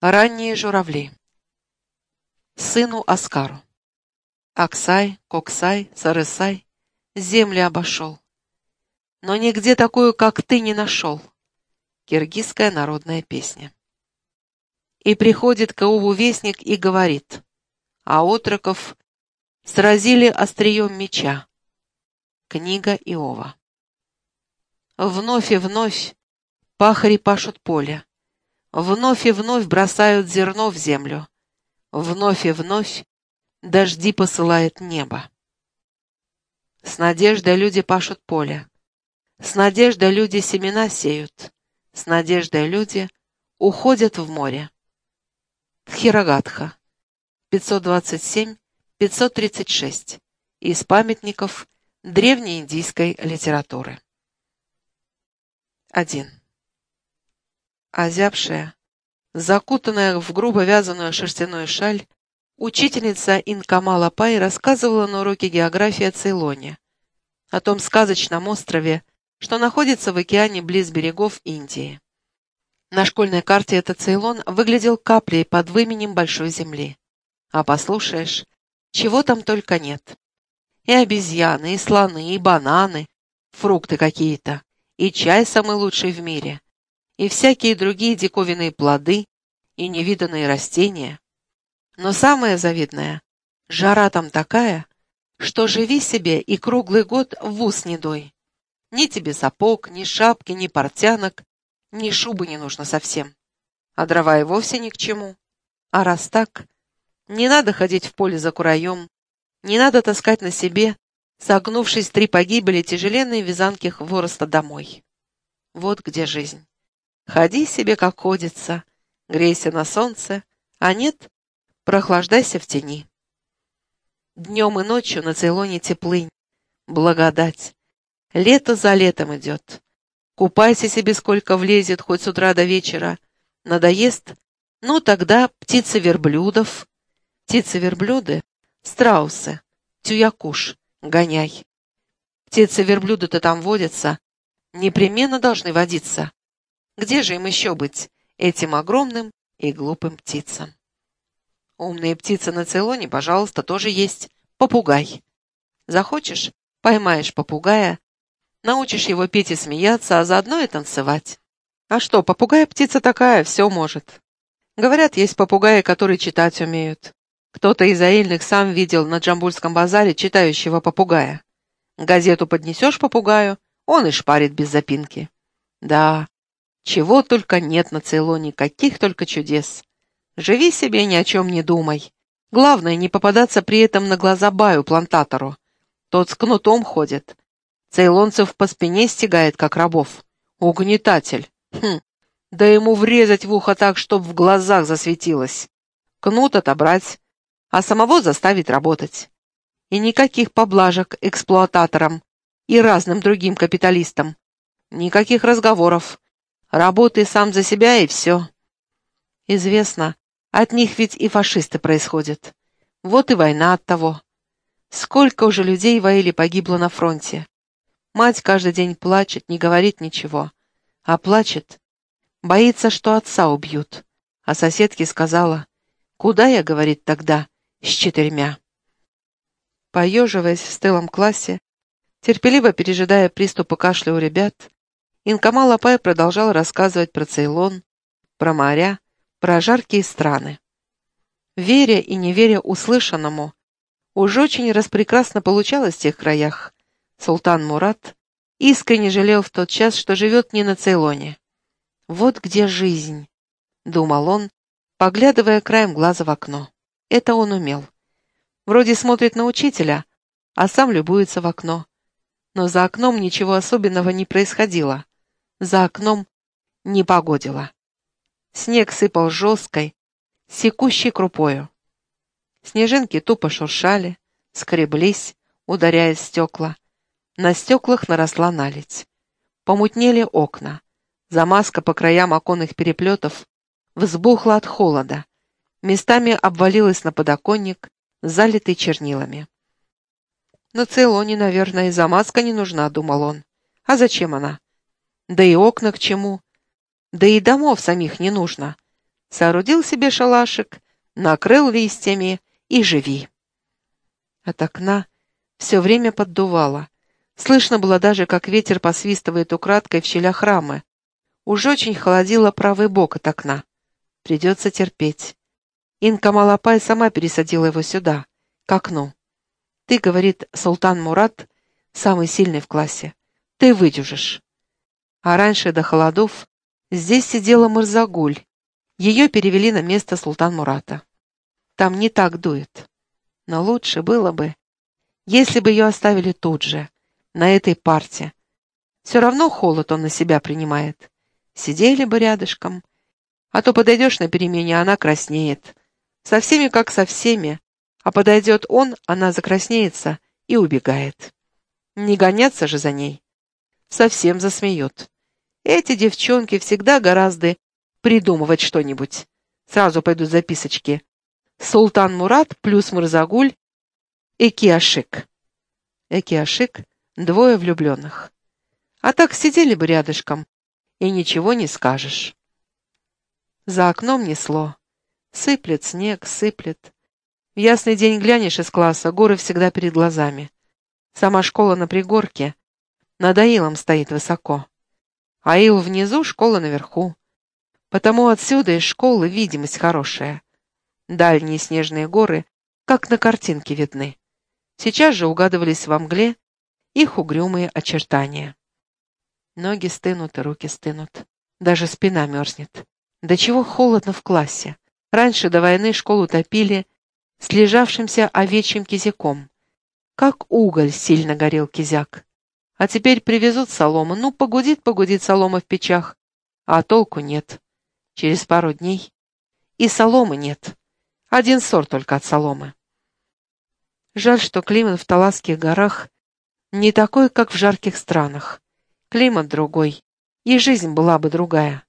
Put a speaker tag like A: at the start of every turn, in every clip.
A: Ранние журавли. Сыну Аскару. Аксай, Коксай, Сарысай земли обошел. Но нигде такую, как ты, не нашел. Киргизская народная песня. И приходит к Иову вестник и говорит, а отроков сразили острием меча. Книга Иова. Вновь и вновь пахари пашут поле Вновь и вновь бросают зерно в землю. Вновь и вновь дожди посылает небо. С надеждой люди пашут поле. С надеждой люди семена сеют. С надеждой люди уходят в море. Тхирагатха. 527-536. Из памятников древнеиндийской литературы. 1 озябшая, закутанная в грубо вязаную шерстяную шаль, учительница Инкамала Пай рассказывала на уроке географии о Цейлоне, о том сказочном острове, что находится в океане близ берегов Индии. На школьной карте этот Цейлон выглядел каплей под выменем Большой Земли. А послушаешь, чего там только нет. И обезьяны, и слоны, и бананы, фрукты какие-то, и чай самый лучший в мире, и всякие другие диковинные плоды и невиданные растения. Но самое завидное — жара там такая, что живи себе и круглый год в ус не дой. Ни тебе сапог, ни шапки, ни портянок, ни шубы не нужно совсем. А дрова и вовсе ни к чему. А раз так, не надо ходить в поле за кураем, не надо таскать на себе, согнувшись три погибели, тяжеленные вязанки хвороста домой. Вот где жизнь. Ходи себе, как ходится, грейся на солнце, а нет, прохлаждайся в тени. Днем и ночью на Цейлоне теплынь, благодать. Лето за летом идет. Купайся себе сколько влезет, хоть с утра до вечера. Надоест? Ну, тогда птицы верблюдов. Птицы-верблюды — страусы, тюякуш, гоняй. Птицы-верблюды-то там водятся, непременно должны водиться. Где же им еще быть, этим огромным и глупым птицам? Умные птицы на Цейлоне, пожалуйста, тоже есть. Попугай. Захочешь, поймаешь попугая, научишь его петь и смеяться, а заодно и танцевать. А что, попугай птица такая, все может. Говорят, есть попугаи, которые читать умеют. Кто-то из аильных сам видел на Джамбульском базаре читающего попугая. Газету поднесешь попугаю, он и шпарит без запинки. Да, чего только нет на Цейлоне, каких только чудес. Живи себе, ни о чем не думай. Главное, не попадаться при этом на глаза Баю, плантатору. Тот с кнутом ходит. Цейлонцев по спине стегает, как рабов. Угнетатель. Хм. Да ему врезать в ухо так, чтоб в глазах засветилось. Кнут отобрать, а самого заставить работать. И никаких поблажек эксплуататорам и разным другим капиталистам. Никаких разговоров. Работай сам за себя и все. Известно, от них ведь и фашисты происходят. Вот и война от того. Сколько уже людей во погибло на фронте. Мать каждый день плачет, не говорит ничего. А плачет, боится, что отца убьют. А соседке сказала, «Куда я, — говорит тогда, — с четырьмя?» Поеживаясь в стылом классе, терпеливо пережидая приступы кашля у ребят, Инкамал Апай продолжал рассказывать про Цейлон, про моря, про жаркие страны. Веря и не веря услышанному, уж очень распрекрасно получалось в тех краях. Султан Мурат искренне жалел в тот час, что живет не на Цейлоне. «Вот где жизнь», — думал он, поглядывая краем глаза в окно. Это он умел. Вроде смотрит на учителя, а сам любуется в окно. Но за окном ничего особенного не происходило. За окном не погодило. Снег сыпал жесткой, секущей крупою. Снежинки тупо шуршали, скреблись, ударяя в стекла. На стеклах наросла наледь. Помутнели окна. Замазка по краям оконных переплетов взбухла от холода. Местами обвалилась на подоконник, залитый чернилами. «На Цейлоне, наверное, и замазка не нужна», — думал он. «А зачем она? Да и окна к чему? Да и домов самих не нужно. Соорудил себе шалашик, накрыл листьями и живи. От окна все время поддувало. Слышно было даже, как ветер посвистывает украдкой в щелях рамы. Уж очень холодило правый бок от окна. Придется терпеть. Инка Малапай сама пересадила его сюда, к окну. «Ты, — говорит Султан Мурат, — самый сильный в классе. Ты выдюжишь». А раньше, до холодов, здесь сидела Мырзагуль. Ее перевели на место Султан Мурата. Там не так дует. Но лучше было бы, если бы ее оставили тут же, на этой парте. Все равно холод он на себя принимает. Сидели бы рядышком. А то подойдешь на перемене, она краснеет. Со всеми как со всеми. А подойдет он, она закраснеется и убегает. Не гоняться же за ней. Совсем засмеют. Эти девчонки всегда гораздо придумывать что-нибудь. Сразу пойдут записочки. Султан Мурат плюс Мурзагуль Экиашик. Экиашик — двое влюбленных. А так сидели бы рядышком, и ничего не скажешь. За окном несло. Сыплет снег, сыплет. В ясный день глянешь из класса, горы всегда перед глазами. Сама школа на пригорке, над Аилом стоит высоко. Аил внизу, школа наверху. Потому отсюда из школы видимость хорошая. Дальние снежные горы, как на картинке, видны. Сейчас же угадывались во мгле их угрюмые очертания. Ноги стынут и руки стынут. Даже спина мерзнет. До чего холодно в классе. Раньше до войны школу топили с лежавшимся овечьим кизяком. Как уголь сильно горел кизяк. А теперь привезут солому. Ну, погудит-погудит солома в печах. А толку нет. Через пару дней. И соломы нет. Один сорт только от соломы. Жаль, что климат в Таласских горах не такой, как в жарких странах. Климат другой, и жизнь была бы другая.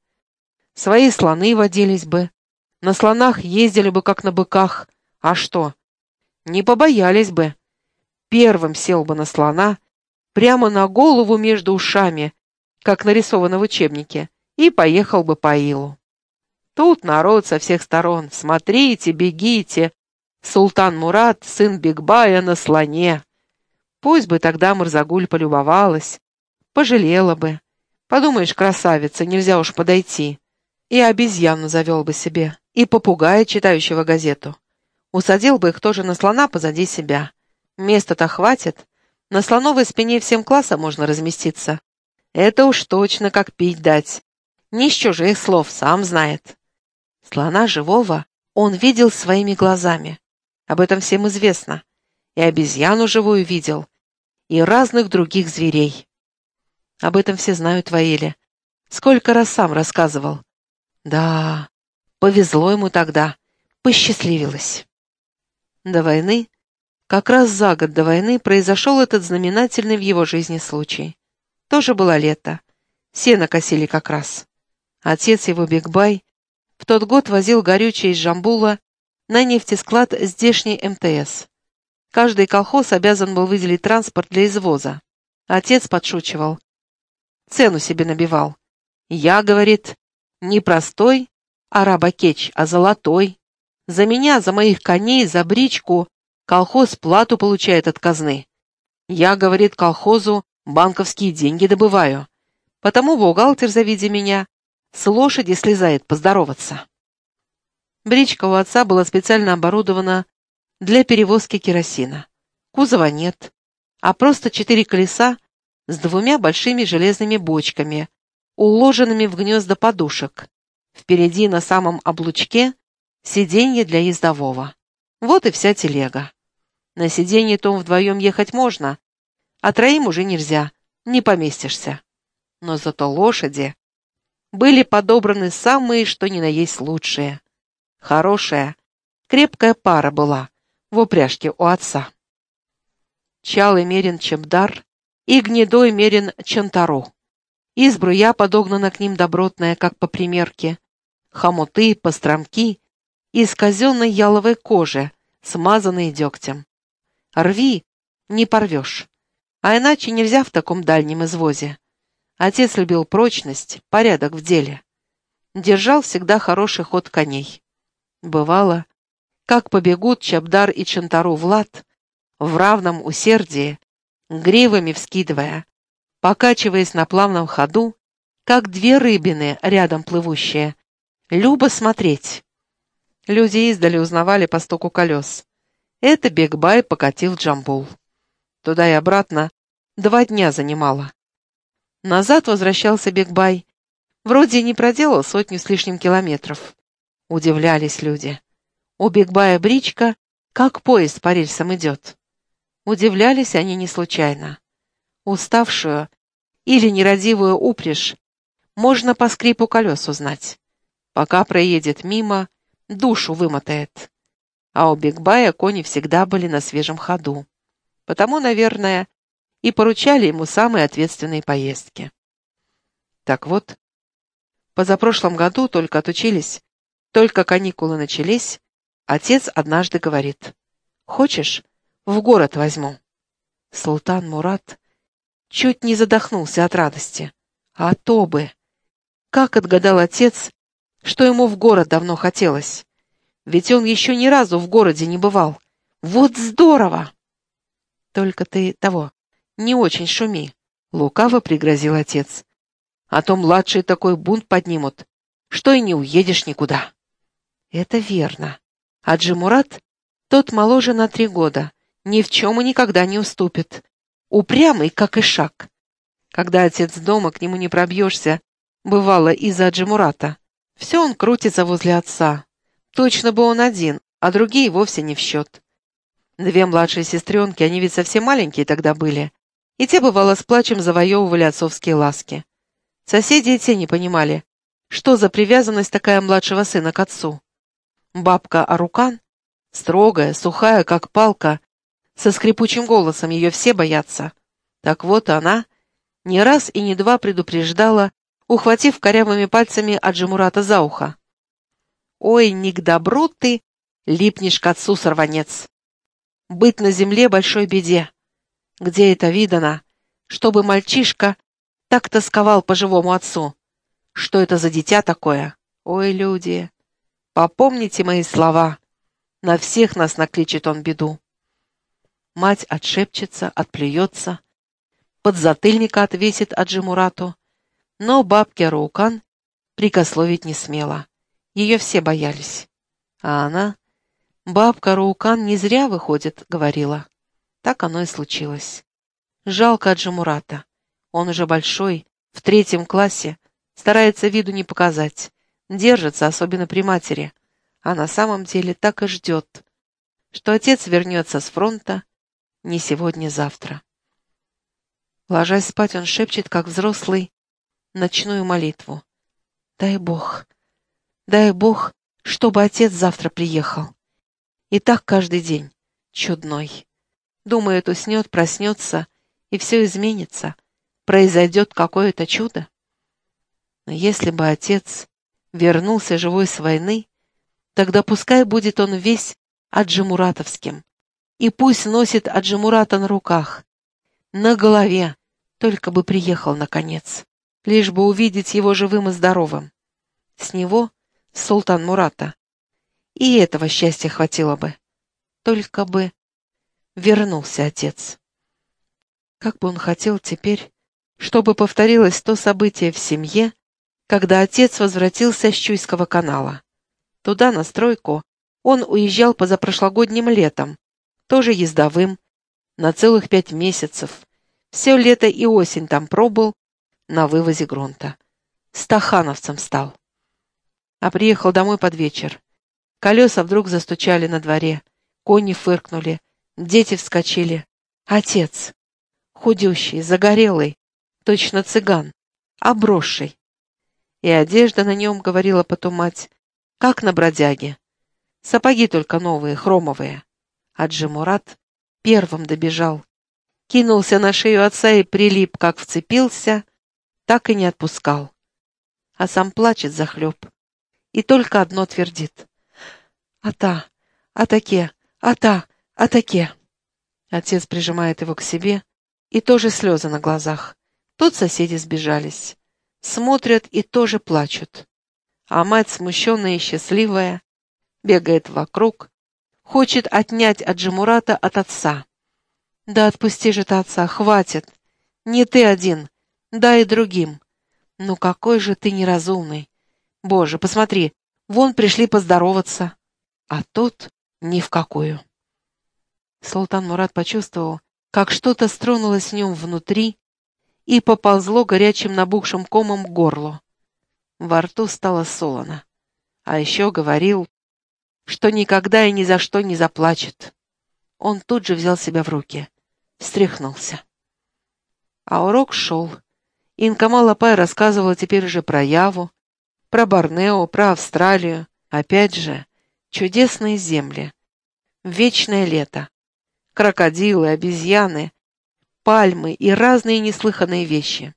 A: Свои слоны водились бы, на слонах ездили бы, как на быках. А что? Не побоялись бы. Первым сел бы на слона, прямо на голову между ушами, как нарисовано в учебнике, и поехал бы по Илу. Тут народ со всех сторон. Смотрите, бегите, Султан Мурат, сын Бигбая, на слоне. Пусть бы тогда Мурзагуль полюбовалась, пожалела бы. Подумаешь, красавица, нельзя уж подойти. И обезьяну завел бы себе, и попугая, читающего газету. Усадил бы их тоже на слона позади себя. Места-то хватит. На слоновой спине всем классом можно разместиться. Это уж точно как пить дать. Ни с чужих слов, сам знает. Слона живого он видел своими глазами. Об этом всем известно. И обезьяну живую видел, и разных других зверей. Об этом все знают в Аиле. Сколько раз сам рассказывал. Да, повезло ему тогда, посчастливилось. До войны, как раз за год до войны, произошел этот знаменательный в его жизни случай. Тоже было лето. Сено косили как раз. Отец его, Бигбай, в тот год возил горючее из Жамбула на нефтесклад здешний МТС. Каждый колхоз обязан был выделить транспорт для извоза. Отец подшучивал. Цену себе набивал. Я, говорит, не простой арабакеч, а золотой. За меня, за моих коней, за бричку колхоз плату получает от казны. Я, говорит, колхозу банковские деньги добываю. Потому бухгалтер, завидя меня, с лошади слезает поздороваться. Бричка у отца была специально оборудована для перевозки керосина. Кузова нет, а просто четыре колеса с двумя большими железными бочками, уложенными в гнезда подушек. Впереди на самом облучке сиденье для ездового. Вот и вся телега. На сиденье том вдвоем ехать можно, а троим уже нельзя, не поместишься. Но зато лошади были подобраны самые, что ни на есть лучшие. Хорошая, крепкая пара была в упряжке у отца. Чалый мерен Чемдар и гнедой мерен Чантару. Избруя подогнана к ним добротная, как по примерке, хомуты, постромки из казенной яловой кожи, смазанные дегтем. Рви, не порвешь. А иначе нельзя в таком дальнем извозе. Отец любил прочность, порядок в деле. держал всегда хороший ход коней. Бывало, как побегут Чабдар и Чантару в лад, в равном усердии, гривами вскидывая, покачиваясь на плавном ходу, как две рыбины рядом плывущие. Любо смотреть. Люди издали узнавали по стоку колес. Это Бекбай покатил Джамбул. Туда и обратно два дня занимало. Назад возвращался Бекбай. Вроде не проделал сотню с лишним километров. Удивлялись люди. У Бекбая бричка, как поезд по рельсам идет. Удивлялись они не случайно. Уставшую или нерадивую упряжь можно по скрипу колес узнать. Пока проедет мимо, душу вымотает. А у Бигбая кони всегда были на свежем ходу. Потому, наверное, и поручали ему самые ответственные поездки. Так вот, позапрошлом году только отучились, только каникулы начались, отец однажды говорит, «Хочешь, в город возьму?» Султан Мурат чуть не задохнулся от радости. А то бы! Как отгадал отец, что ему в город давно хотелось. Ведь он еще ни разу в городе не бывал. Вот здорово! Только ты того, не очень шуми, — лукаво пригрозил отец. А то младшие такой бунт поднимут, что и не уедешь никуда. Это верно. А Джимурат, тот моложе на три года, ни в чем и никогда не уступит. Упрямый, как и шаг. Когда отец дома, к нему не пробьешься, бывало из-за Джимурата. Все он крутится возле отца. Точно бы он один, а другие вовсе не в счет. Две младшие сестренки, они ведь совсем маленькие тогда были, и те, бывало, с плачем завоевывали отцовские ласки. Соседи и те не понимали, что за привязанность такая младшего сына к отцу. Бабка Арукан, строгая, сухая, как палка, со скрипучим голосом ее все боятся. Так вот она не раз и не два предупреждала, ухватив корявыми пальцами Аджимурата за ухо. «Ой, не к добру ты, липнешь к отцу, сорванец! Быть на земле большой беде. Где это видано, чтобы мальчишка так тосковал по живому отцу? Что это за дитя такое? Ой, люди, попомните мои слова. На всех нас накличет он беду. Мать отшепчется, отплюется, подзатыльника отвесит Аджимурату, но бабке Раукан прикословить не смела. Ее все боялись. А она, бабка Раукан, не зря выходит, говорила. Так оно и случилось. Жалко Аджимурата. Он уже большой, в третьем классе, старается виду не показать, держится, особенно при матери, а на самом деле так и ждет, что отец вернется с фронта не сегодня-завтра. Ложась спать, он шепчет, как взрослый, ночную молитву. «Дай Бог, дай Бог, чтобы отец завтра приехал. И так каждый день, чудной. Думает, уснет, проснется, и все изменится, произойдет какое-то чудо. Но если бы отец вернулся живой с войны, тогда пускай будет он весь аджимуратовским, и пусть носит Аджимурата на руках, на голове, только бы приехал наконец, лишь бы увидеть его живым и здоровым. С него, Султан Мурата, и этого счастья хватило бы. Только бы вернулся отец. Как бы он хотел теперь, чтобы повторилось то событие в семье, когда отец возвратился с Чуйского канала. Туда, на стройку, он уезжал позапрошлогодним летом, тоже ездовым, на целых пять месяцев. Все лето и осень там пробыл на вывозе грунта. Стахановцем стал. А приехал домой под вечер. Колеса вдруг застучали на дворе, кони фыркнули, дети вскочили. Отец, худющий, загорелый, точно цыган, обросший. И одежда на нем, говорила потом мать, как на бродяге. Сапоги только новые, хромовые. Аджимурат первым добежал. Кинулся на шею отца и прилип, как вцепился, так и не отпускал. А сам плачет захлеб. И только одно твердит. «Ата! Атаке! Ата! Атаке!» Отец прижимает его к себе, и тоже слезы на глазах. Тут соседи сбежались. Смотрят и тоже плачут. А мать, смущенная и счастливая, бегает вокруг, хочет отнять от Джамурата от отца. Да отпусти же ты отца, хватит. Не ты один, да и другим. Ну какой же ты неразумный. Боже, посмотри, вон пришли поздороваться. А тут ни в какую. Султан Мурат почувствовал, как что-то стронулось в нем внутри и поползло горячим набухшим комом к горлу. Во рту стало солоно. А еще говорил, что никогда и ни за что не заплачет. Он тут же взял себя в руки, встряхнулся. А урок шел. Инкама Лапай рассказывала теперь уже про Яву, про Борнео, про Австралию. Опять же, чудесные земли. Вечное лето. Крокодилы, обезьяны, пальмы и разные неслыханные вещи.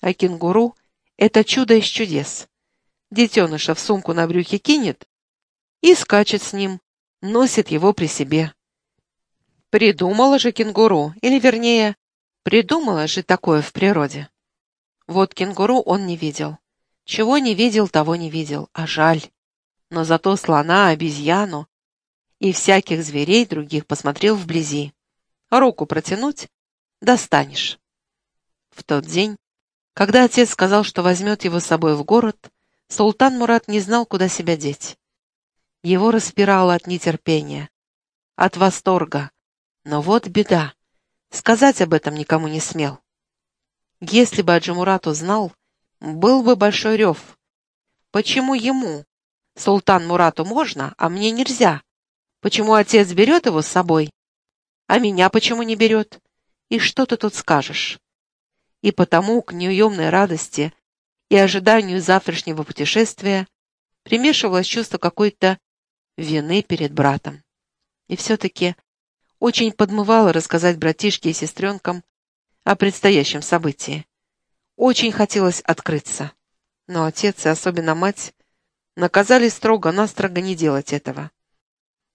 A: А кенгуру — это чудо из чудес. Детеныша в сумку на брюхе кинет и скачет с ним, носит его при себе. Придумала же кенгуру, или вернее, придумала же такое в природе. Вот кенгуру он не видел. Чего не видел, того не видел, а жаль. Но зато слона, обезьяну и всяких зверей других посмотрел вблизи. Руку протянуть — достанешь. В тот день, когда отец сказал, что возьмет его с собой в город, Султан Мурат не знал, куда себя деть. Его распирало от нетерпения, от восторга. Но вот беда. Сказать об этом никому не смел. Если бы Аджимурат узнал, был бы большой рев. Почему ему, Султан Мурату, можно, а мне нельзя? Почему отец берет его с собой, а меня почему не берет? И что ты тут скажешь? И потому к неуемной радости и ожиданию завтрашнего путешествия примешивалось чувство какой-то вины перед братом. И все-таки очень подмывало рассказать братишке и сестренкам о предстоящем событии. Очень хотелось открыться. Но отец и особенно мать наказали строго-настрого не делать этого.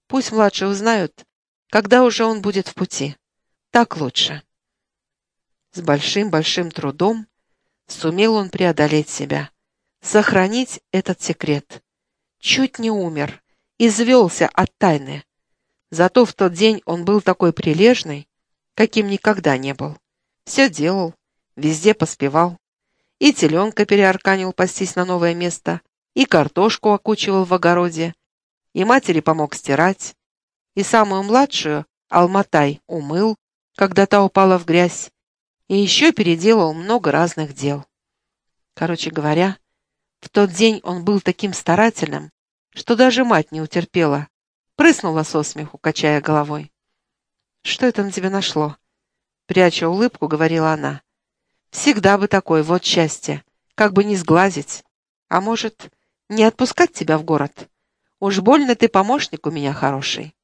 A: Пусть младшие узнают, когда уже он будет в пути. Так лучше. С большим-большим трудом сумел он преодолеть себя, сохранить этот секрет. Чуть не умер, извелся от тайны. Зато в тот день он был такой прилежный, каким никогда не был. Все делал, везде поспевал. И теленка переарканил пастись на новое место, и картошку окучивал в огороде, и матери помог стирать, и самую младшую, Алматай, умыл, когда та упала в грязь, и еще переделал много разных дел. Короче говоря, в тот день он был таким старательным, что даже мать не утерпела, прыснула со смеху, качая головой. «Что это на тебя нашло?» Пряча улыбку, говорила она. «Всегда бы такой, вот счастье, как бы не сглазить. А может, не отпускать тебя в город? Уж больно ты помощник у меня хороший».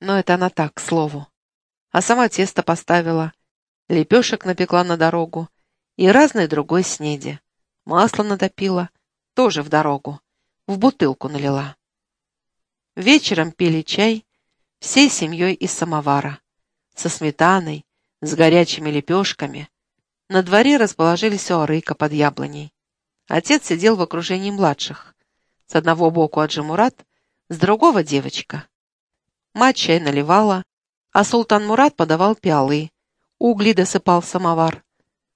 A: Но это она так, к слову. А сама тесто поставила, лепешек напекла на дорогу и разной другой снеди. Масло натопила — тоже в дорогу. В бутылку налила. Вечером пили чай всей семьей из самовара. Со сметаной, с горячими лепешками. На дворе расположились у арыка под яблоней. Отец сидел в окружении младших. С одного боку Аджимурат, с другого девочка. Мать чай наливала, а султан Мурат подавал пиалы, угли досыпал самовар.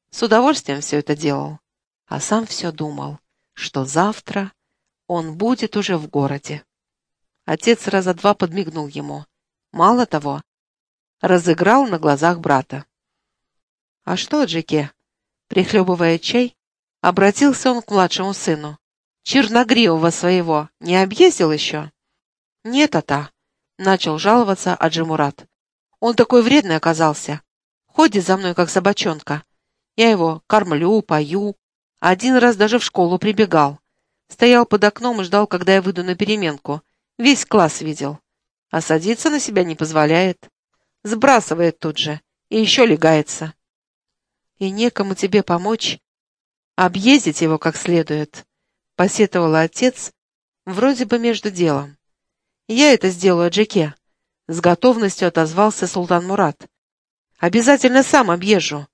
A: С удовольствием все это делал, а сам все думал что завтра он будет уже в городе. Отец раза два подмигнул ему. Мало того, разыграл на глазах брата. «А что, Джеке?» Прихлебывая чай, обратился он к младшему сыну. «Черногривого своего не объездил еще?» «Нет, ата», — начал жаловаться Аджимурат. «Он такой вредный оказался. Ходит за мной, как собачонка. Я его кормлю, пою, один раз даже в школу прибегал. Стоял под окном и ждал, когда я выйду на переменку. Весь класс видел. А садиться на себя не позволяет. Сбрасывает тут же. И еще легается. И некому тебе помочь. Объездить его как следует. Посетовал отец, вроде бы между делом. Я это сделаю, Джеке. С готовностью отозвался Султан Мурат. Обязательно сам объезжу.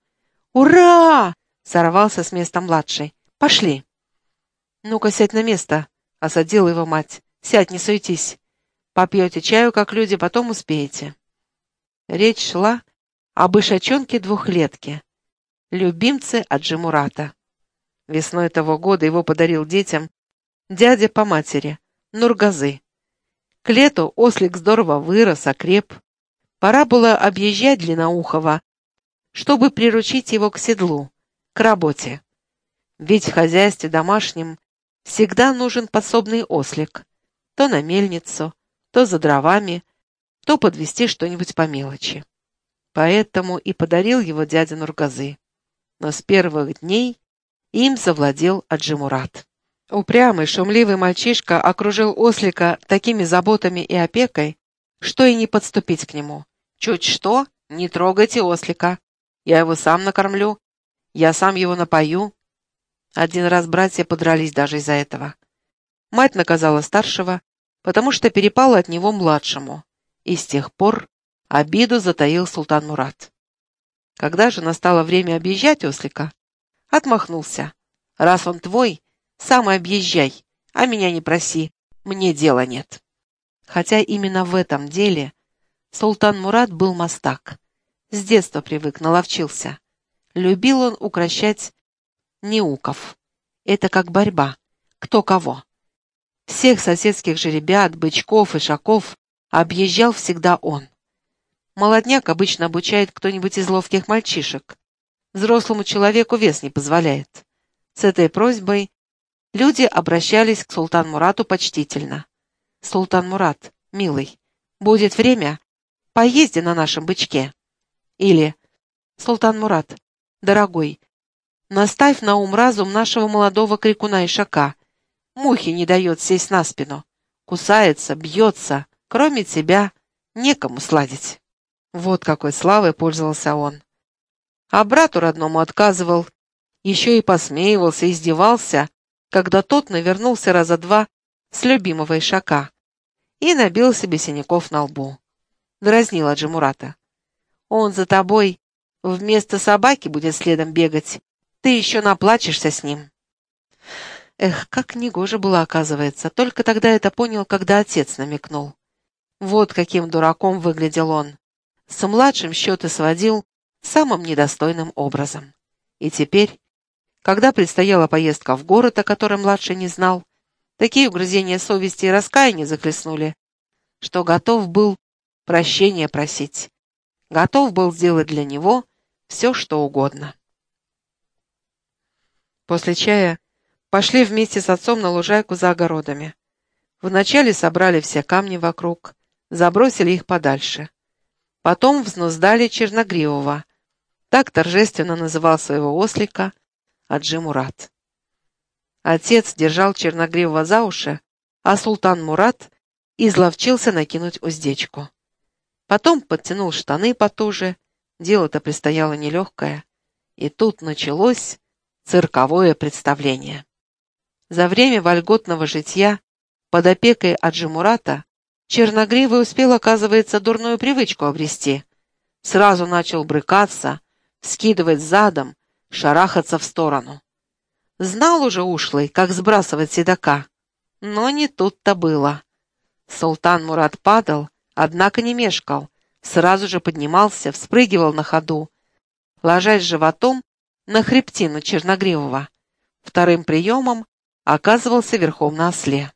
A: «Ура!» Сорвался с места младший. «Пошли!» «Ну-ка, сядь на место», — осадила его мать. «Сядь, не суетись. Попьете чаю, как люди, потом успеете». Речь шла об ишачонке двухлетке, любимце Аджимурата. Весной того года его подарил детям дядя по матери, Нургазы. К лету ослик здорово вырос, окреп. Пора было объезжать Длинноухова, чтобы приручить его к седлу, к работе. Ведь в хозяйстве домашнем всегда нужен пособный ослик. То на мельницу, то за дровами, то подвести что-нибудь по мелочи. Поэтому и подарил его дядя Нургазы. Но с первых дней им завладел Аджимурат. Упрямый, шумливый мальчишка окружил ослика такими заботами и опекой, что и не подступить к нему. Чуть что, не трогайте ослика. Я его сам накормлю, я сам его напою. Один раз братья подрались даже из-за этого. Мать наказала старшего, потому что перепала от него младшему, и с тех пор обиду затаил султан Мурат. Когда же настало время объезжать ослика, отмахнулся. «Раз он твой, сам и объезжай, а меня не проси, мне дела нет». Хотя именно в этом деле султан Мурат был мастак. С детства привык, наловчился. Любил он укращать неуков. Это как борьба. Кто кого. Всех соседских жеребят, бычков и шаков объезжал всегда он. Молодняк обычно обучает кто-нибудь из ловких мальчишек. Взрослому человеку вес не позволяет. С этой просьбой люди обращались к Султан Мурату почтительно. «Султан Мурат, милый, будет время, поезди на нашем бычке». Или «Султан Мурат, дорогой, наставь на ум разум нашего молодого крикуна Ишака. Мухи не дает сесть на спину. Кусается, бьется. Кроме тебя, некому сладить». Вот какой славой пользовался он. А брату родному отказывал, еще и посмеивался, издевался, когда тот навернулся раза два с любимого ишака и набил себе синяков на лбу. Дразнила Джимурата. «Он за тобой вместо собаки будет следом бегать. Ты еще наплачешься с ним». Эх, как негоже было, оказывается. Только тогда это понял, когда отец намекнул. Вот каким дураком выглядел он с младшим счеты сводил самым недостойным образом. И теперь, когда предстояла поездка в город, о котором младший не знал, такие угрызения совести и раскаяния захлестнули, что готов был прощения просить, готов был сделать для него все, что угодно. После чая пошли вместе с отцом на лужайку за огородами. Вначале собрали все камни вокруг, забросили их подальше. Потом взнуздали Черногривого. Так торжественно называл своего ослика Аджи Мурат. Отец держал Черногривого за уши, а султан Мурат изловчился накинуть уздечку. Потом подтянул штаны потуже, дело-то предстояло нелегкое. И тут началось цирковое представление. За время вольготного житья под опекой Аджимурата Черногривый успел, оказывается, дурную привычку обрести. Сразу начал брыкаться, скидывать задом, шарахаться в сторону. Знал уже ушлый, как сбрасывать седока. Но не тут-то было. Султан Мурат падал, однако не мешкал, сразу же поднимался, вспрыгивал на ходу, ложась животом на хребтину Черногривого. Вторым приемом оказывался верхом на осле.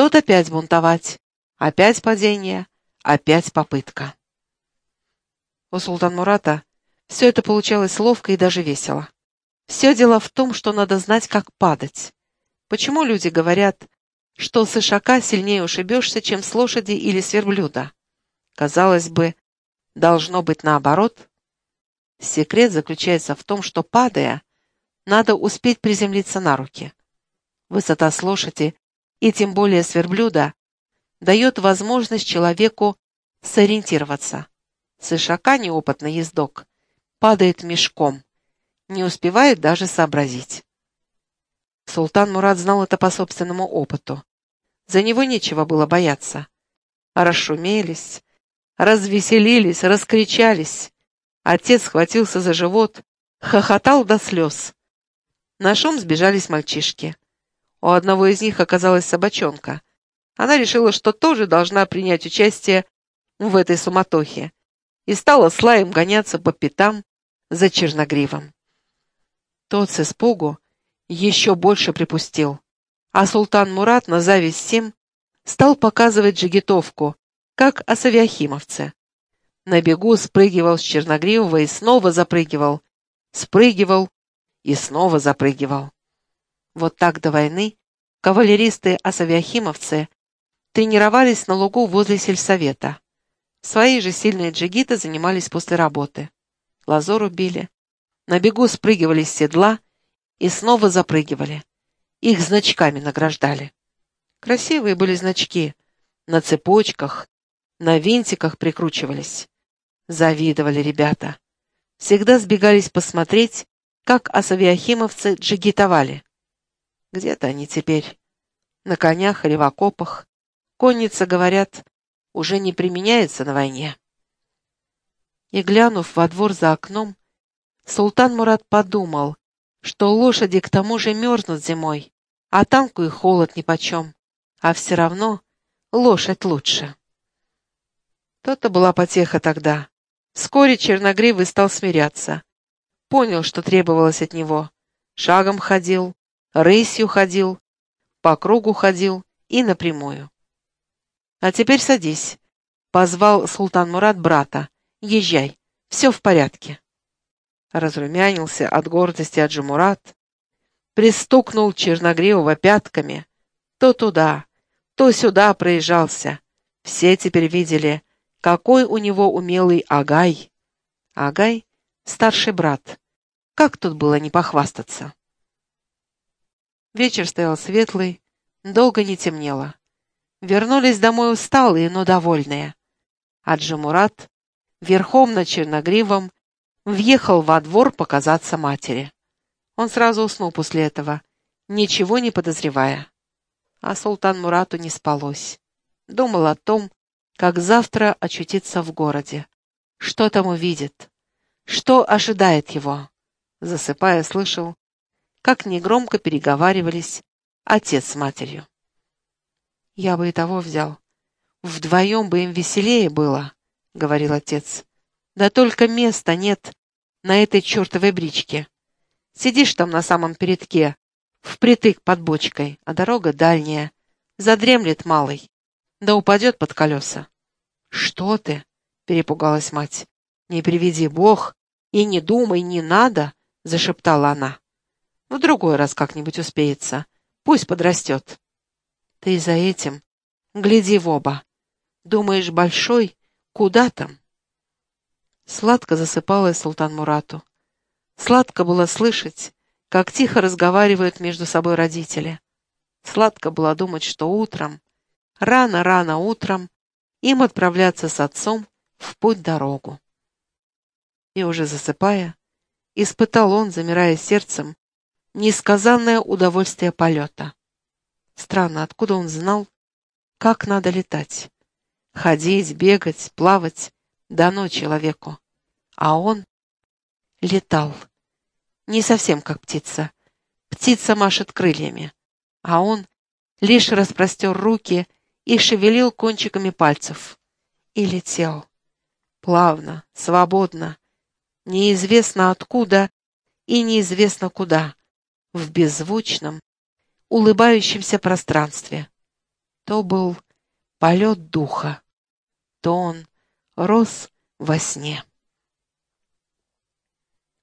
A: Тот опять бунтовать, Опять падение, опять попытка. У Султан Мурата все это получалось ловко и даже весело. Все дело в том, что надо знать, как падать. Почему люди говорят, что с ишака сильнее ушибешься, чем с лошади или с верблюда? Казалось бы, должно быть наоборот. Секрет заключается в том, что, падая, надо успеть приземлиться на руки. Высота с лошади, и тем более с верблюда, дает возможность человеку сориентироваться. С ишака неопытный ездок падает мешком, не успевает даже сообразить. Султан Мурат знал это по собственному опыту. За него нечего было бояться. Расшумелись, развеселились, раскричались. Отец схватился за живот, хохотал до слез. На шум сбежались мальчишки. У одного из них оказалась собачонка. Она решила, что тоже должна принять участие в этой суматохе, и стала с гоняться по пятам за черногривом. Тот с испугу еще больше припустил, а султан Мурат на зависть всем стал показывать джигитовку, как осавиахимовцы. На бегу спрыгивал с черногривого и снова запрыгивал, спрыгивал и снова запрыгивал. Вот так до войны кавалеристы-осавиахимовцы тренировались на лугу возле сельсовета. Свои же сильные джигиты занимались после работы. Лазор убили. На бегу спрыгивали с седла и снова запрыгивали. Их значками награждали. Красивые были значки. На цепочках, на винтиках прикручивались. Завидовали ребята. Всегда сбегались посмотреть, как асавиахимовцы джигитовали. Где-то они теперь. На конях или в окопах. Конница, говорят, уже не применяется на войне. И, глянув во двор за окном, султан Мурат подумал, что лошади к тому же мерзнут зимой, а танку и холод нипочем, а все равно лошадь лучше. То-то была потеха тогда. Вскоре Черногривый стал смиряться. Понял, что требовалось от него. Шагом ходил, рысью ходил, по кругу ходил и напрямую. «А теперь садись», — позвал султан Мурат брата. «Езжай, все в порядке». Разрумянился от гордости Аджимурат, пристукнул Черногривого пятками. То туда, то сюда проезжался. Все теперь видели, какой у него умелый Агай. Агай — старший брат. Как тут было не похвастаться? Вечер стоял светлый, долго не темнело. Вернулись домой усталые, но довольные. А Джамурат, верхом на черногривом, въехал во двор показаться матери. Он сразу уснул после этого, ничего не подозревая. А султан Мурату не спалось. Думал о том, как завтра очутиться в городе. Что там увидит? Что ожидает его? Засыпая, слышал, как негромко переговаривались отец с матерью. «Я бы и того взял. Вдвоем бы им веселее было», — говорил отец. «Да только места нет на этой чертовой бричке. Сидишь там на самом передке, впритык под бочкой, а дорога дальняя. Задремлет малый, да упадет под колеса». «Что ты?» — перепугалась мать. «Не приведи Бог и не думай, не надо», — зашептала она. «В другой раз как-нибудь успеется. Пусть подрастет». Ты за этим. Гляди в оба. Думаешь, большой? Куда там? Сладко засыпала Султан Мурату. Сладко было слышать, как тихо разговаривают между собой родители. Сладко было думать, что утром, рано-рано утром, им отправляться с отцом в путь-дорогу. И уже засыпая, испытал он, замирая сердцем, несказанное удовольствие полета. Странно, откуда он знал, как надо летать? Ходить, бегать, плавать дано человеку. А он летал. Не совсем как птица. Птица машет крыльями. А он лишь распростер руки и шевелил кончиками пальцев. И летел. Плавно, свободно, неизвестно откуда и неизвестно куда, в беззвучном, улыбающемся пространстве. То был полет духа, то он рос во сне.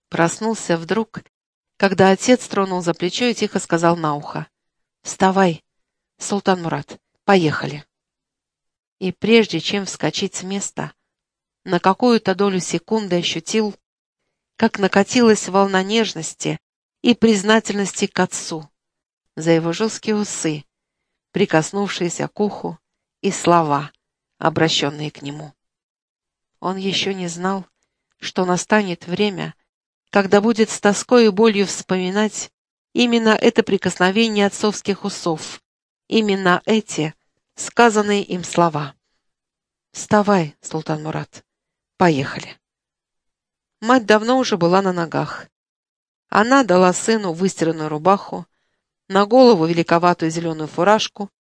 A: Проснулся вдруг, когда отец тронул за плечо и тихо сказал на ухо. «Вставай, Султан Мурат, поехали». И прежде чем вскочить с места, на какую-то долю секунды ощутил, как накатилась волна нежности и признательности к отцу, за его жесткие усы, прикоснувшиеся к уху, и слова, обращенные к нему. Он еще не знал, что настанет время, когда будет с тоской и болью вспоминать именно это прикосновение отцовских усов, именно эти сказанные им слова. «Вставай, Султан Мурат, поехали». Мать давно уже была на ногах. Она дала сыну выстиранную рубаху, на голову великоватую зеленую фуражку,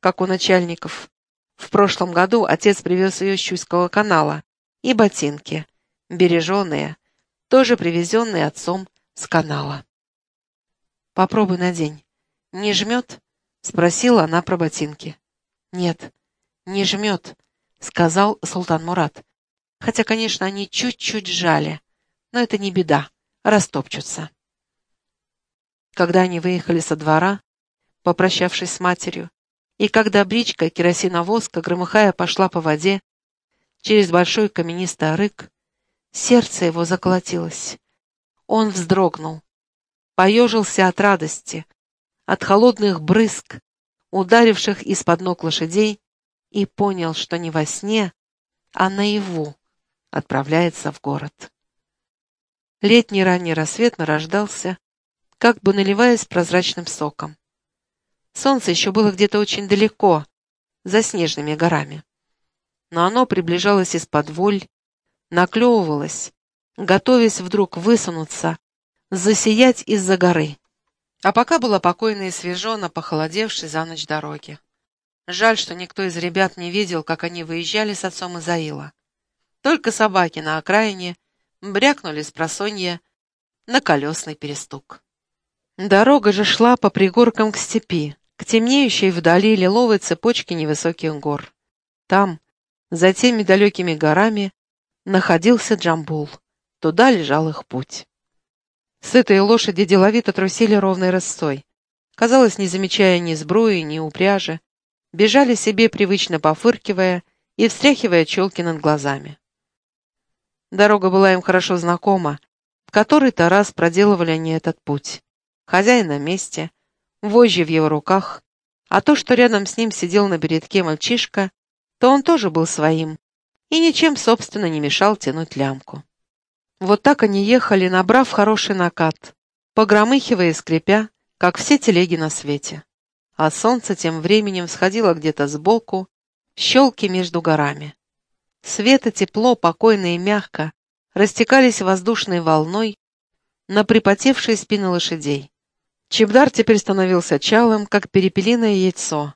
A: как у начальников. В прошлом году отец привез ее с Чуйского канала, и ботинки, береженые, тоже привезенные отцом с канала. «Попробуй надень. Не жмет?» — спросила она про ботинки. «Нет, не жмет», — сказал Султан Мурат. Хотя, конечно, они чуть-чуть жали, но это не беда, растопчутся. Когда они выехали со двора, попрощавшись с матерью, и когда бричка керосиновозка, громыхая, пошла по воде, через большой каменистый рык, сердце его заколотилось. Он вздрогнул, поежился от радости, от холодных брызг, ударивших из-под ног лошадей, и понял, что не во сне, а наяву отправляется в город. Летний ранний рассвет нарождался, как бы наливаясь прозрачным соком. Солнце еще было где-то очень далеко, за снежными горами. Но оно приближалось из-под воль, наклевывалось, готовясь вдруг высунуться, засиять из-за горы. А пока было покойно и свежо на похолодевшей за ночь дороге. Жаль, что никто из ребят не видел, как они выезжали с отцом Изаила. Только собаки на окраине брякнули с просонья на колесный перестук. Дорога же шла по пригоркам к степи, к темнеющей вдали лиловой цепочке невысоких гор. Там, за теми далекими горами, находился Джамбул. Туда лежал их путь. Сытые лошади деловито трусили ровной рысцой. Казалось, не замечая ни сбруи, ни упряжи, бежали себе, привычно пофыркивая и встряхивая челки над глазами. Дорога была им хорошо знакома, в который-то раз проделывали они этот путь хозяин на месте, вожжи в его руках, а то, что рядом с ним сидел на передке мальчишка, то он тоже был своим и ничем, собственно, не мешал тянуть лямку. Вот так они ехали, набрав хороший накат, погромыхивая и скрипя, как все телеги на свете. А солнце тем временем всходило где-то сбоку, щелки между горами. Свет и тепло, покойно и мягко, растекались воздушной волной на припотевшие спины лошадей. Чебдар теперь становился чалым, как перепелиное яйцо,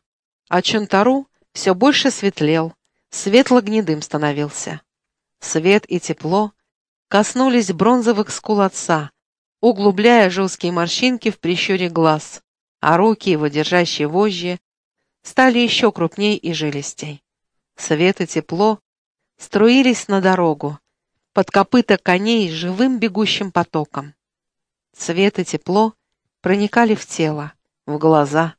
A: а Чонтару все больше светлел, светло-гнедым становился. Свет и тепло коснулись бронзовых скул отца, углубляя жесткие морщинки в прищуре глаз, а руки его, держащие вожжи, стали еще крупней и жилистей. Свет и тепло струились на дорогу, под копыта коней живым бегущим потоком. Свет и тепло проникали в тело, в глаза.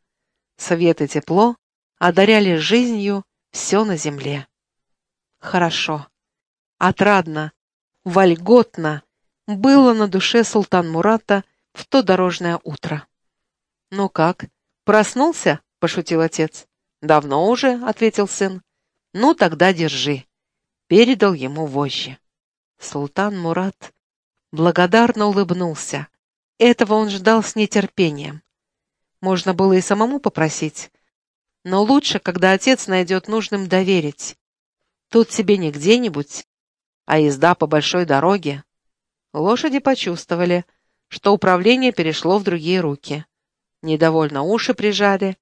A: Свет и тепло одаряли жизнью все на земле. Хорошо, отрадно, вольготно было на душе султан Мурата в то дорожное утро. «Ну как, проснулся?» — пошутил отец. «Давно уже», — ответил сын. «Ну, тогда держи», — передал ему вожжи. Султан Мурат благодарно улыбнулся, этого он ждал с нетерпением. Можно было и самому попросить. Но лучше, когда отец найдет нужным доверить. Тут себе не где-нибудь, а езда по большой дороге. Лошади почувствовали, что управление перешло в другие руки. Недовольно уши прижали,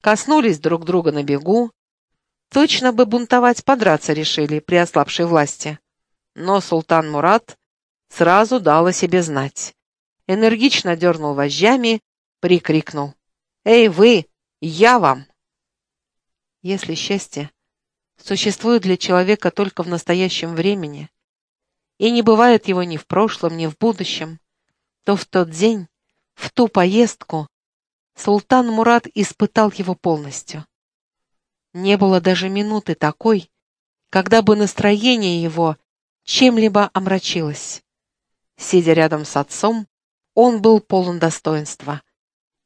A: коснулись друг друга на бегу. Точно бы бунтовать, подраться решили при ослабшей власти. Но султан Мурат сразу дал о себе знать энергично дернул вожжами, прикрикнул. «Эй, вы! Я вам!» Если счастье существует для человека только в настоящем времени, и не бывает его ни в прошлом, ни в будущем, то в тот день, в ту поездку, султан Мурат испытал его полностью. Не было даже минуты такой, когда бы настроение его чем-либо омрачилось. Сидя рядом с отцом, он был полон достоинства,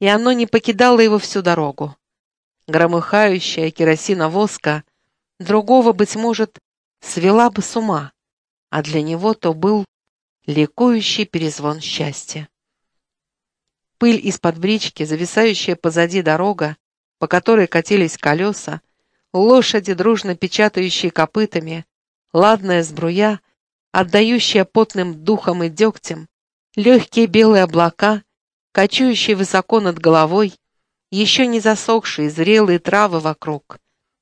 A: и оно не покидало его всю дорогу. Громыхающая керосиновозка другого, быть может, свела бы с ума, а для него то был ликующий перезвон счастья. Пыль из-под брички, зависающая позади дорога, по которой катились колеса, лошади, дружно печатающие копытами, ладная сбруя, отдающая потным духом и дегтем, легкие белые облака кочующие высоко над головой, еще не засохшие зрелые травы вокруг,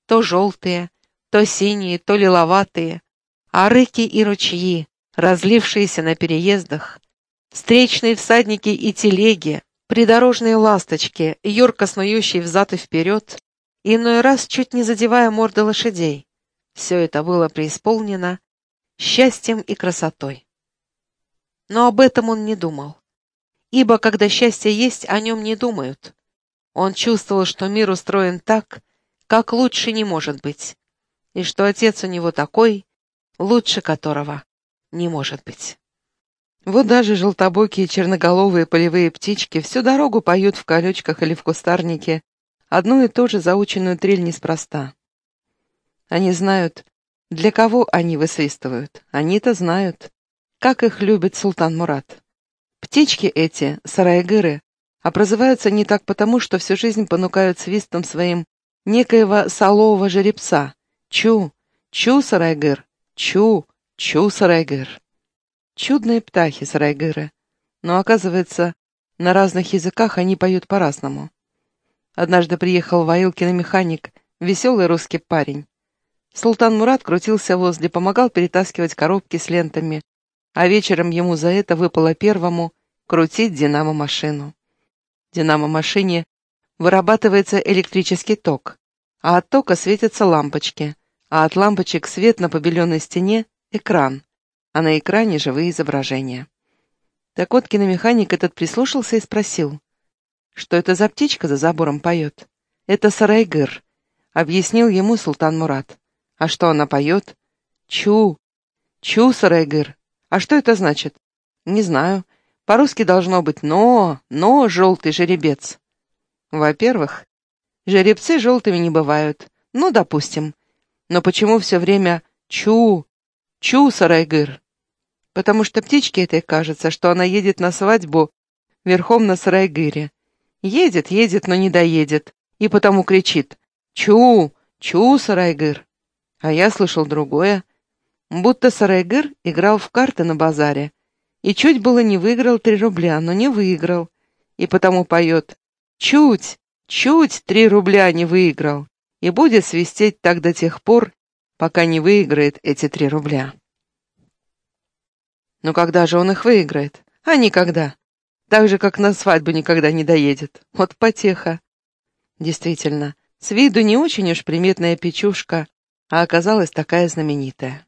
A: то желтые, то синие, то лиловатые, а рыки и ручьи, разлившиеся на переездах, встречные всадники и телеги, придорожные ласточки, юрко снующие взад и вперед, иной раз чуть не задевая морды лошадей. Все это было преисполнено счастьем и красотой. Но об этом он не думал. Ибо когда счастье есть, о нем не думают. Он чувствовал, что мир устроен так, как лучше не может быть, и что отец у него такой, лучше которого не может быть. Вот даже желтобокие черноголовые полевые птички всю дорогу поют в колючках или в кустарнике одну и ту же заученную трель неспроста. Они знают, для кого они высвистывают. Они-то знают, как их любит султан Мурат. Птички эти, сарайгыры, а не так потому, что всю жизнь понукают свистом своим некоего солового жеребца. Чу, чу, сарайгыр, чу, чу, сарайгыр. Чудные птахи сарайгыры. Но, оказывается, на разных языках они поют по-разному. Однажды приехал Ваилкин механик, веселый русский парень. Султан Мурат крутился возле, помогал перетаскивать коробки с лентами, а вечером ему за это выпало первому крутить динамо-машину. В динамо-машине вырабатывается электрический ток, а от тока светятся лампочки, а от лампочек свет на побеленной стене — экран а на экране живые изображения. Так вот, киномеханик этот прислушался и спросил, что это за птичка за забором поет. Это сарайгыр, объяснил ему султан Мурат. А что она поет? Чу, чу, сарайгыр. А что это значит? Не знаю. По-русски должно быть «но», «но», «желтый жеребец». Во-первых, жеребцы желтыми не бывают. Ну, допустим. Но почему все время «чу», «чу», сарайгыр? потому что птичке этой кажется, что она едет на свадьбу верхом на сарайгыре. Едет, едет, но не доедет, и потому кричит «Чу! Чу, сарайгыр!» А я слышал другое, будто сарайгыр играл в карты на базаре, и чуть было не выиграл три рубля, но не выиграл, и потому поет «Чуть, чуть три рубля не выиграл», и будет свистеть так до тех пор, пока не выиграет эти три рубля. Но когда же он их выиграет? А никогда. Так же, как на свадьбу никогда не доедет. Вот потеха. Действительно, с виду не очень уж приметная печушка, а оказалась такая знаменитая.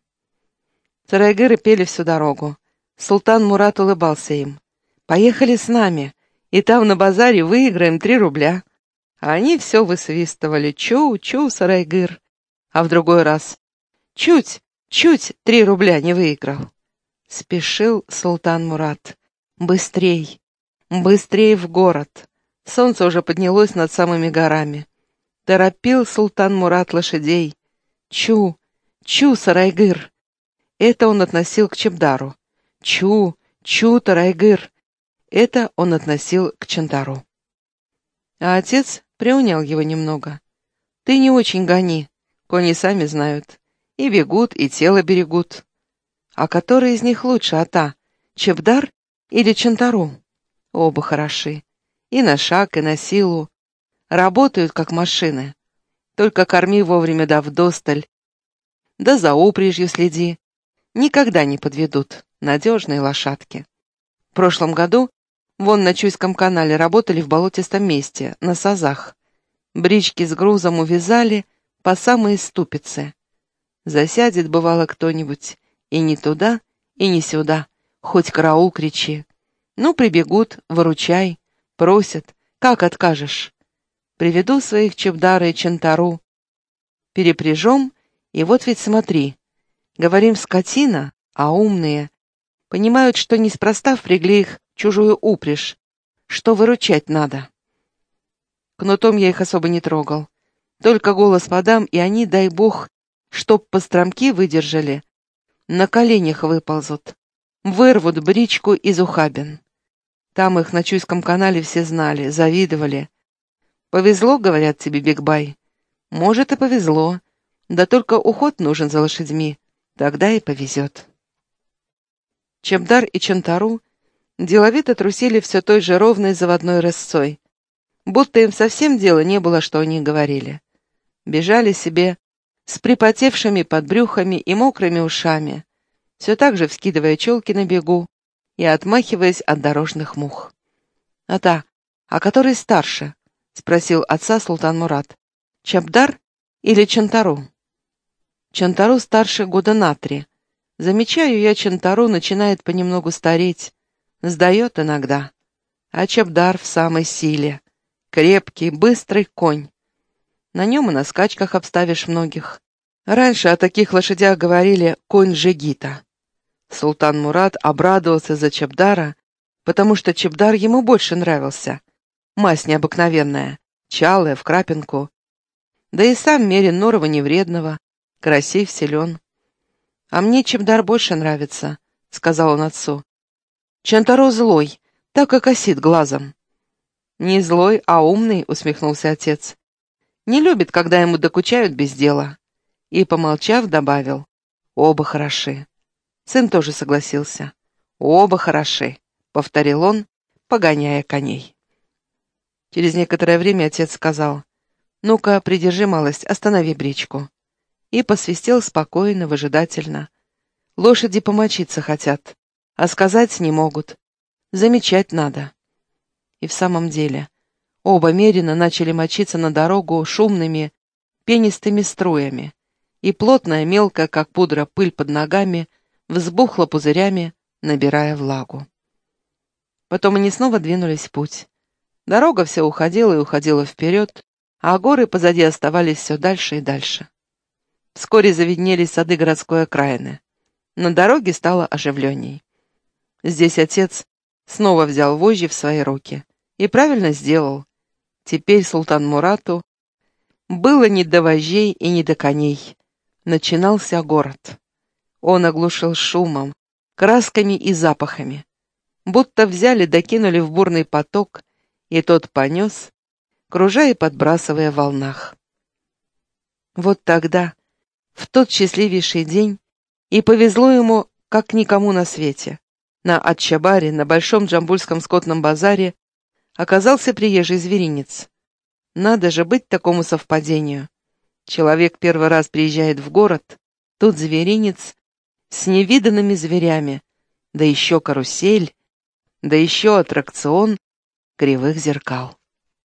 A: Сарайгыры пели всю дорогу. Султан Мурат улыбался им. «Поехали с нами, и там на базаре выиграем три рубля». А они все высвистывали «Чу-чу, Сарайгыр». А в другой раз «Чуть, чуть три рубля не выиграл». Спешил султан Мурат. Быстрей, быстрей в город. Солнце уже поднялось над самыми горами. Торопил султан Мурат лошадей. Чу, чу, сарайгыр. Это он относил к Чебдару. Чу, чу, тарайгыр. Это он относил к Чандару. А отец приунял его немного. Ты не очень гони, кони сами знают. И бегут, и тело берегут. А который из них лучше, Ата? Чебдар или Чантару? Оба хороши. И на шаг, и на силу. Работают, как машины. Только корми вовремя да вдосталь. Да за упряжью следи. Никогда не подведут. Надежные лошадки. В прошлом году вон на Чуйском канале работали в болотистом месте, на сазах. Брички с грузом увязали по самые ступицы. Засядет, бывало, кто-нибудь и не туда, и не сюда, хоть караул кричи. Ну, прибегут, выручай, просят, как откажешь. Приведу своих Чебдара и Чентару. Перепряжем, и вот ведь смотри. Говорим скотина, а умные. Понимают, что неспроста впрягли их чужую упряжь, что выручать надо. Кнутом я их особо не трогал. Только голос подам, и они, дай бог, чтоб постромки выдержали, на коленях выползут, вырвут бричку из ухабин. Там их на Чуйском канале все знали, завидовали. Повезло, говорят тебе, Бигбай. Может, и повезло. Да только уход нужен за лошадьми. Тогда и повезет. Чемдар и Чантару деловито трусили все той же ровной заводной рысцой, будто им совсем дела не было, что они говорили. Бежали себе с припотевшими подбрюхами и мокрыми ушами, все так же вскидывая челки на бегу и отмахиваясь от дорожных мух. «А та, а который старше?» — спросил отца Султан Мурат. «Чабдар или Чантару?» «Чантару старше года на три. Замечаю я, Чантару начинает понемногу стареть, сдает иногда. А Чабдар в самой силе. Крепкий, быстрый конь. На нем и на скачках обставишь многих. Раньше о таких лошадях говорили «конь Жегита». Султан Мурат обрадовался за Чебдара, потому что Чебдар ему больше нравился. Мазь необыкновенная, чалая, в крапинку. Да и сам Мерин Норова невредного, красив, силен. «А мне Чебдар больше нравится», — сказал он отцу. «Чантаро злой, так и косит глазом». «Не злой, а умный», — усмехнулся отец. «Не любит, когда ему докучают без дела». И, помолчав, добавил, «Оба хороши». Сын тоже согласился. «Оба хороши», — повторил он, погоняя коней. Через некоторое время отец сказал, «Ну-ка, придержи малость, останови бричку». И посвистел спокойно, выжидательно. Лошади помочиться хотят, а сказать не могут. Замечать надо. И в самом деле, оба меренно начали мочиться на дорогу шумными, пенистыми струями, и плотная, мелкая, как пудра, пыль под ногами — взбухла пузырями, набирая влагу. Потом они снова двинулись в путь. Дорога все уходила и уходила вперед, а горы позади оставались все дальше и дальше. Вскоре завиднелись сады городской окраины. На дороге стало оживленней. Здесь отец снова взял вожжи в свои руки. И правильно сделал. Теперь султан Мурату было не до вожжей и не до коней. Начинался город. Он оглушил шумом, красками и запахами. Будто взяли, докинули в бурный поток, и тот понес, кружа и подбрасывая в волнах. Вот тогда, в тот счастливейший день, и повезло ему, как никому на свете. На Атчабаре, на Большом Джамбульском скотном базаре, оказался приезжий зверинец. Надо же быть такому совпадению. Человек первый раз приезжает в город, тут зверинец, с невиданными зверями, да еще карусель, да еще аттракцион кривых зеркал.